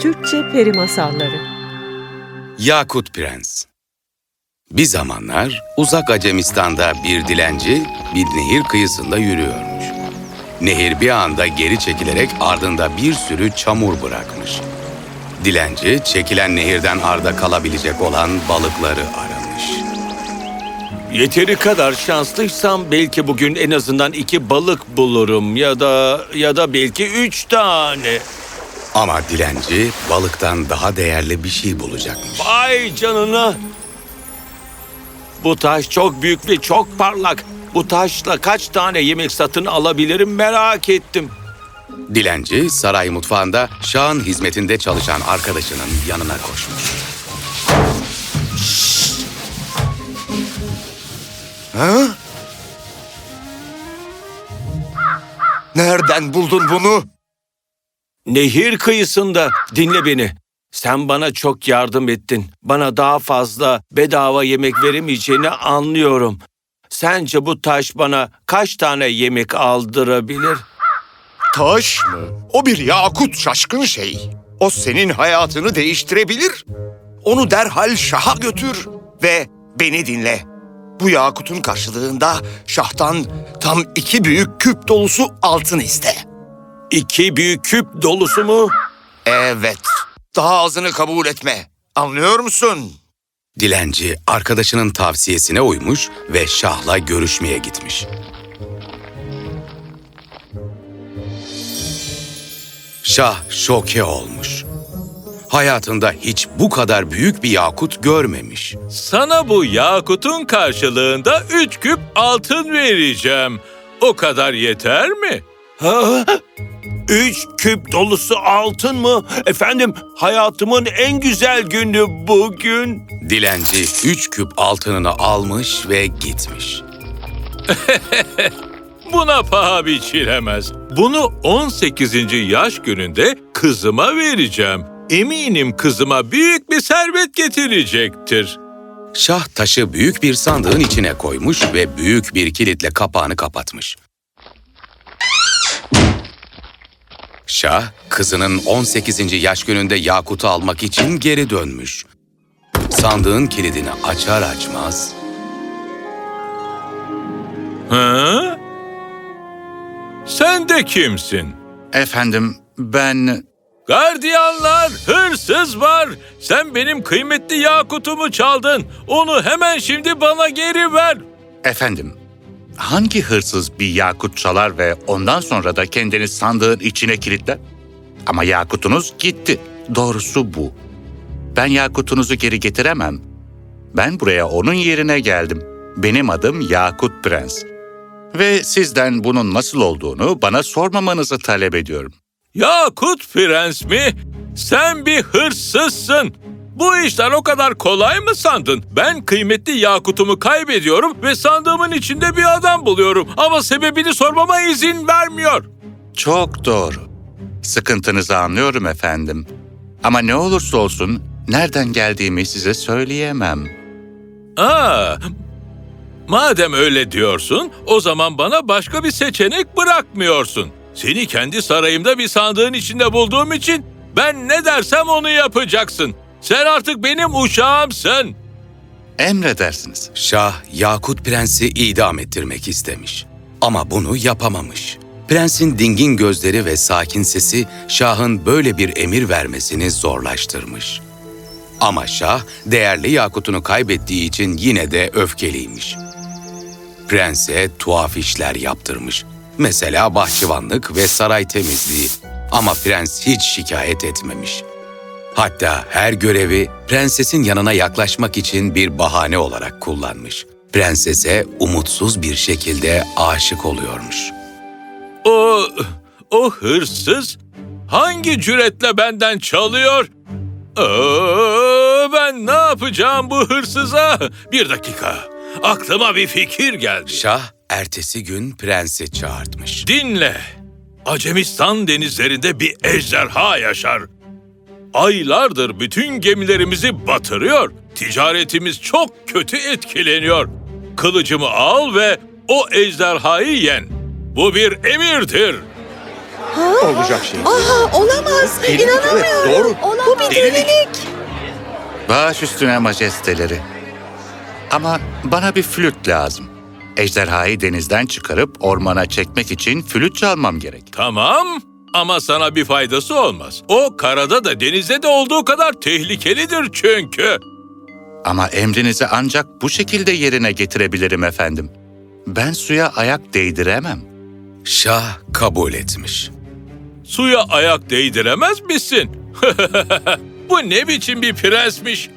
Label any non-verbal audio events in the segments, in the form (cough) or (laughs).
Türkçe Peri Masalları Yakut Prens Bir zamanlar uzak Acemistan'da bir dilenci bir nehir kıyısında yürüyormuş. Nehir bir anda geri çekilerek ardında bir sürü çamur bırakmış. Dilenci çekilen nehirden arda kalabilecek olan balıkları aramış. Yeteri kadar şanslıysam belki bugün en azından iki balık bulurum ya da ya da belki üç tane. Ama dilenci balıktan daha değerli bir şey bulacakmış. Vay canına. Bu taş çok büyük ve çok parlak. Bu taşla kaç tane yemek satın alabilirim merak ettim. Dilenci saray mutfağında Şah'ın hizmetinde çalışan arkadaşının yanına koşmuş. Ha? Nereden buldun bunu? Nehir kıyısında dinle beni. Sen bana çok yardım ettin. Bana daha fazla bedava yemek veremeyeceğini anlıyorum. Sence bu taş bana kaç tane yemek aldırabilir? Taş mı? O bir yakut şaşkın şey. O senin hayatını değiştirebilir. Onu derhal şaha götür ve beni dinle. Bu yakutun karşılığında şahtan tam iki büyük küp dolusu altın iste. İki büyük küp dolusu mu? Evet. Daha azını kabul etme. Anlıyor musun? Dilenci arkadaşının tavsiyesine uymuş ve Şah'la görüşmeye gitmiş. Şah şoke olmuş. Hayatında hiç bu kadar büyük bir yakut görmemiş. Sana bu yakutun karşılığında üç küp altın vereceğim. O kadar yeter mi? Ha? Üç küp dolusu altın mı? Efendim hayatımın en güzel günü bugün. Dilenci üç küp altınını almış ve gitmiş. (laughs) Buna paha biçilemez. Bunu 18. yaş gününde kızıma vereceğim. Eminim kızıma büyük bir servet getirecektir. Şah taşı büyük bir sandığın içine koymuş ve büyük bir kilitle kapağını kapatmış. Şah, kızının 18. yaş gününde Yakut'u almak için geri dönmüş. Sandığın kilidini açar açmaz Ha? Sen de kimsin? Efendim ben Gardiyanlar, hırsız var. Sen benim kıymetli yakutumu çaldın. Onu hemen şimdi bana geri ver. efendim hangi hırsız bir yakut çalar ve ondan sonra da kendini sandığın içine kilitler? Ama yakutunuz gitti. Doğrusu bu. Ben yakutunuzu geri getiremem. Ben buraya onun yerine geldim. Benim adım Yakut Prens. Ve sizden bunun nasıl olduğunu bana sormamanızı talep ediyorum. Yakut Prens mi? Sen bir hırsızsın. Bu işler o kadar kolay mı sandın? Ben kıymetli yakutumu kaybediyorum ve sandığımın içinde bir adam buluyorum. Ama sebebini sormama izin vermiyor. Çok doğru. Sıkıntınızı anlıyorum efendim. Ama ne olursa olsun nereden geldiğimi size söyleyemem. Aa, madem öyle diyorsun, o zaman bana başka bir seçenek bırakmıyorsun. Seni kendi sarayımda bir sandığın içinde bulduğum için ben ne dersem onu yapacaksın. Sen artık benim uşağımsın. Emredersiniz. Şah, Yakut Prens'i idam ettirmek istemiş. Ama bunu yapamamış. Prensin dingin gözleri ve sakin sesi Şah'ın böyle bir emir vermesini zorlaştırmış. Ama Şah, değerli Yakut'unu kaybettiği için yine de öfkeliymiş. Prense tuhaf işler yaptırmış. Mesela bahçıvanlık ve saray temizliği. Ama prens hiç şikayet etmemiş. Hatta her görevi prensesin yanına yaklaşmak için bir bahane olarak kullanmış. Prensese umutsuz bir şekilde aşık oluyormuş. O, o hırsız hangi cüretle benden çalıyor? Aa, ben ne yapacağım bu hırsıza? Bir dakika, aklıma bir fikir geldi. Şah ertesi gün prensi çağırtmış. Dinle. Acemistan denizlerinde bir ejderha yaşar. Aylardır bütün gemilerimizi batırıyor. Ticaretimiz çok kötü etkileniyor. Kılıcımı al ve o ejderhayı yen. Bu bir emirdir. Olacak şey. Aha olamaz. Delilik, İnanamıyorum. evet, doğru. Bu bir Delilik. delilik. Baş üstüne majesteleri. Ama bana bir flüt lazım. Ejderhayı denizden çıkarıp ormana çekmek için flüt çalmam gerek. Tamam ama sana bir faydası olmaz. O karada da denizde de olduğu kadar tehlikelidir çünkü. Ama emrinizi ancak bu şekilde yerine getirebilirim efendim. Ben suya ayak değdiremem. Şah kabul etmiş. Suya ayak değdiremez misin? (laughs) Bu ne biçim bir prensmiş?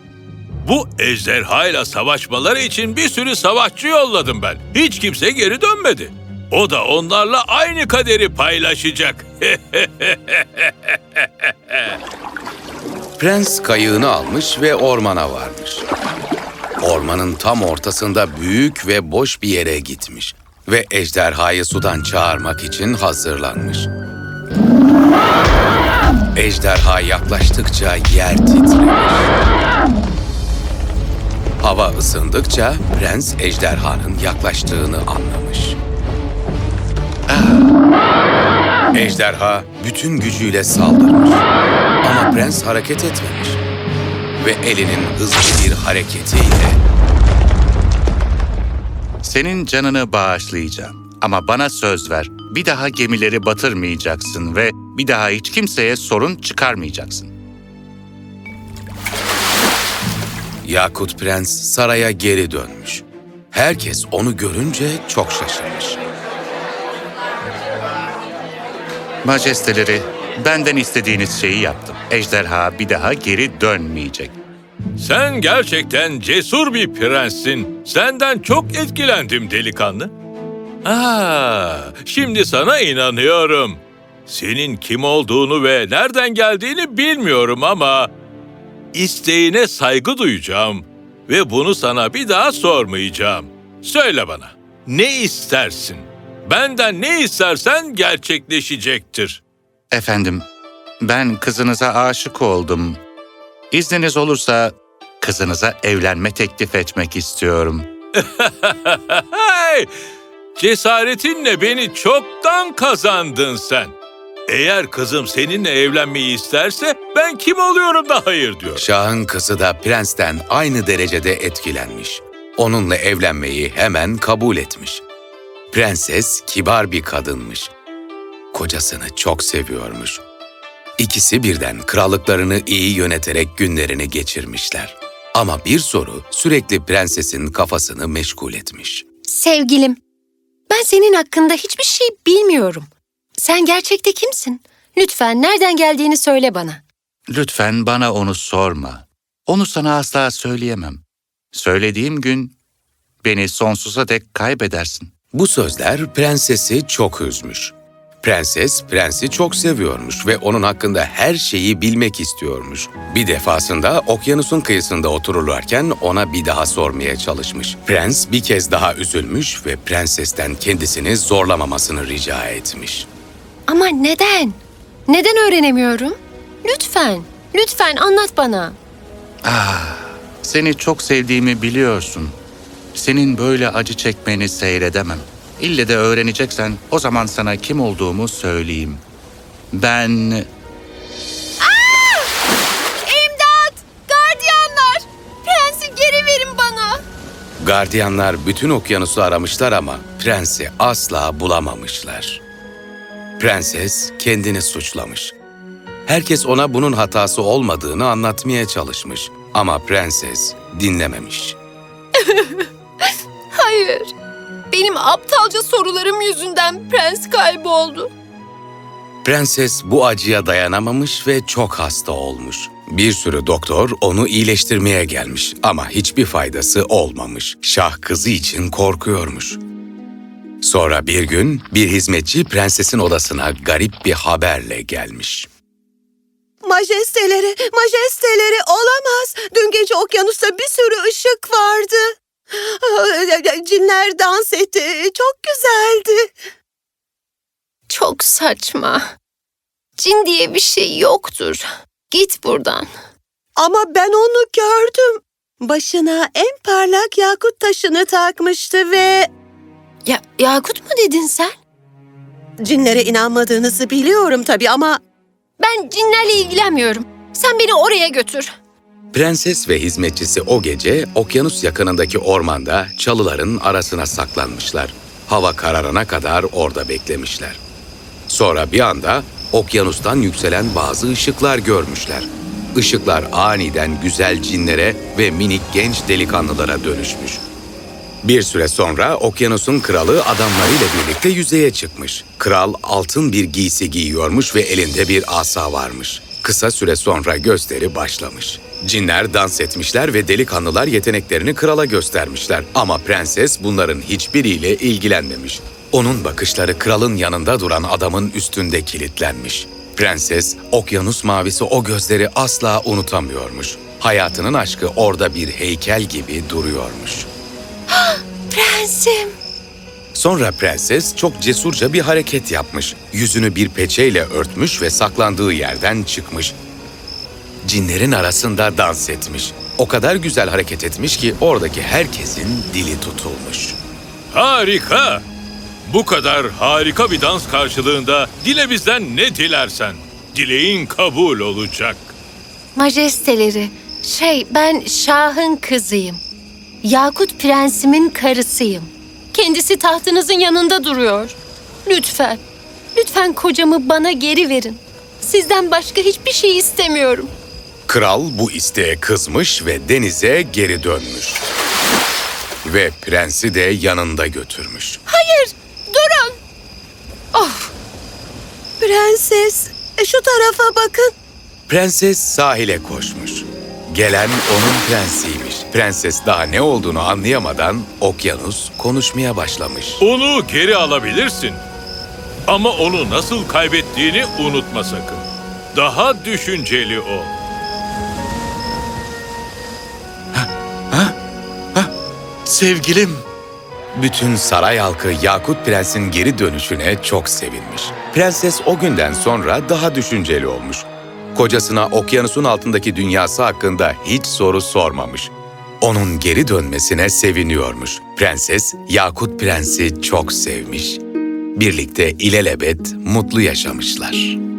Bu ejderhayla savaşmaları için bir sürü savaşçı yolladım ben. Hiç kimse geri dönmedi. O da onlarla aynı kaderi paylaşacak. (laughs) Prens kayığını almış ve ormana varmış. Ormanın tam ortasında büyük ve boş bir yere gitmiş ve ejderhayı sudan çağırmak için hazırlanmış. Ejderha yaklaştıkça yer titremiş. Hava ısındıkça prens ejderhanın yaklaştığını anlamış. Ejderha bütün gücüyle saldırmış. Ama prens hareket etmemiş. Ve elinin hızlı bir hareketiyle Senin canını bağışlayacağım. Ama bana söz ver. Bir daha gemileri batırmayacaksın ve bir daha hiç kimseye sorun çıkarmayacaksın. Yakut Prens saraya geri dönmüş. Herkes onu görünce çok şaşırmış. Majesteleri, benden istediğiniz şeyi yaptım. Ejderha bir daha geri dönmeyecek. Sen gerçekten cesur bir prenssin. Senden çok etkilendim delikanlı. Aa, şimdi sana inanıyorum. Senin kim olduğunu ve nereden geldiğini bilmiyorum ama isteğine saygı duyacağım ve bunu sana bir daha sormayacağım. Söyle bana, ne istersin? Benden ne istersen gerçekleşecektir. Efendim, ben kızınıza aşık oldum. İzniniz olursa kızınıza evlenme teklif etmek istiyorum. (laughs) Cesaretinle beni çoktan kazandın sen. Eğer kızım seninle evlenmeyi isterse ben kim oluyorum da hayır diyor. Şahın kızı da prensten aynı derecede etkilenmiş. Onunla evlenmeyi hemen kabul etmiş. Prenses kibar bir kadınmış. Kocasını çok seviyormuş. İkisi birden krallıklarını iyi yöneterek günlerini geçirmişler. Ama bir soru sürekli prensesin kafasını meşgul etmiş. Sevgilim, ben senin hakkında hiçbir şey bilmiyorum. Sen gerçekte kimsin? Lütfen nereden geldiğini söyle bana. Lütfen bana onu sorma. Onu sana asla söyleyemem. Söylediğim gün beni sonsuza dek kaybedersin. Bu sözler prensesi çok üzmüş. Prenses prensi çok seviyormuş ve onun hakkında her şeyi bilmek istiyormuş. Bir defasında okyanusun kıyısında otururlarken ona bir daha sormaya çalışmış. Prens bir kez daha üzülmüş ve prensesten kendisini zorlamamasını rica etmiş. Ama neden? Neden öğrenemiyorum? Lütfen, lütfen anlat bana. Seni çok sevdiğimi biliyorsun. Senin böyle acı çekmeni seyredemem. İlle de öğreneceksen o zaman sana kim olduğumu söyleyeyim. Ben İmdat! Gardiyanlar! Prensi geri verin bana. Gardiyanlar bütün okyanusu aramışlar ama prensi asla bulamamışlar. Prenses kendini suçlamış. Herkes ona bunun hatası olmadığını anlatmaya çalışmış ama prenses dinlememiş. (laughs) Hayır. Benim aptalca sorularım yüzünden prens kayboldu. Prenses bu acıya dayanamamış ve çok hasta olmuş. Bir sürü doktor onu iyileştirmeye gelmiş ama hiçbir faydası olmamış. Şah kızı için korkuyormuş. Sonra bir gün bir hizmetçi prensesin odasına garip bir haberle gelmiş. Majesteleri, majesteleri olamaz. Dün gece okyanusta bir sürü ışık vardı. (gasps) Cinler dans etti. Çok güzeldi. Çok saçma. Cin diye bir şey yoktur. Git buradan. Ama ben onu gördüm. Başına en parlak yakut taşını takmıştı ve Ya Yakut mu dedin sen? cinlere inanmadığınızı biliyorum tabii ama Ben cinlerle ilgilenmiyorum. Sen beni oraya götür. Prenses ve hizmetçisi o gece okyanus yakınındaki ormanda çalıların arasına saklanmışlar. Hava kararana kadar orada beklemişler. Sonra bir anda okyanustan yükselen bazı ışıklar görmüşler. Işıklar aniden güzel cinlere ve minik genç delikanlılara dönüşmüş. Bir süre sonra okyanusun kralı adamlarıyla birlikte yüzeye çıkmış. Kral altın bir giysi giyiyormuş ve elinde bir asa varmış. Kısa süre sonra gösteri başlamış. Cinler dans etmişler ve delikanlılar yeteneklerini krala göstermişler. Ama prenses bunların hiçbiriyle ilgilenmemiş. Onun bakışları kralın yanında duran adamın üstünde kilitlenmiş. Prenses, okyanus mavisi o gözleri asla unutamıyormuş. Hayatının aşkı orada bir heykel gibi duruyormuş. Prensim. Sonra prenses çok cesurca bir hareket yapmış. Yüzünü bir peçeyle örtmüş ve saklandığı yerden çıkmış. Cinlerin arasında dans etmiş. O kadar güzel hareket etmiş ki oradaki herkesin dili tutulmuş. Harika! Bu kadar harika bir dans karşılığında dile bizden ne dilersen. Dileğin kabul olacak. Majesteleri, şey ben Şah'ın kızıyım. Yakut prensimin karısıyım. Kendisi tahtınızın yanında duruyor. Lütfen, lütfen kocamı bana geri verin. Sizden başka hiçbir şey istemiyorum. Kral bu isteğe kızmış ve denize geri dönmüş. Ve prensi de yanında götürmüş. Hayır, durun. prenses e, şu tarafa bakın. Prenses sahile koşmuş. Gelen onun prensiymiş. Prenses daha ne olduğunu anlayamadan okyanus konuşmaya başlamış. Onu geri alabilirsin. Ama onu nasıl kaybettiğini unutma sakın. Daha düşünceli ol. Sevgilim, Bütün saray halkı Yakut Prens'in geri dönüşüne çok sevinmiş. Prenses o günden sonra daha düşünceli olmuş. Kocasına okyanusun altındaki dünyası hakkında hiç soru sormamış. Onun geri dönmesine seviniyormuş. Prenses Yakut Prens'i çok sevmiş. Birlikte ilelebet mutlu yaşamışlar.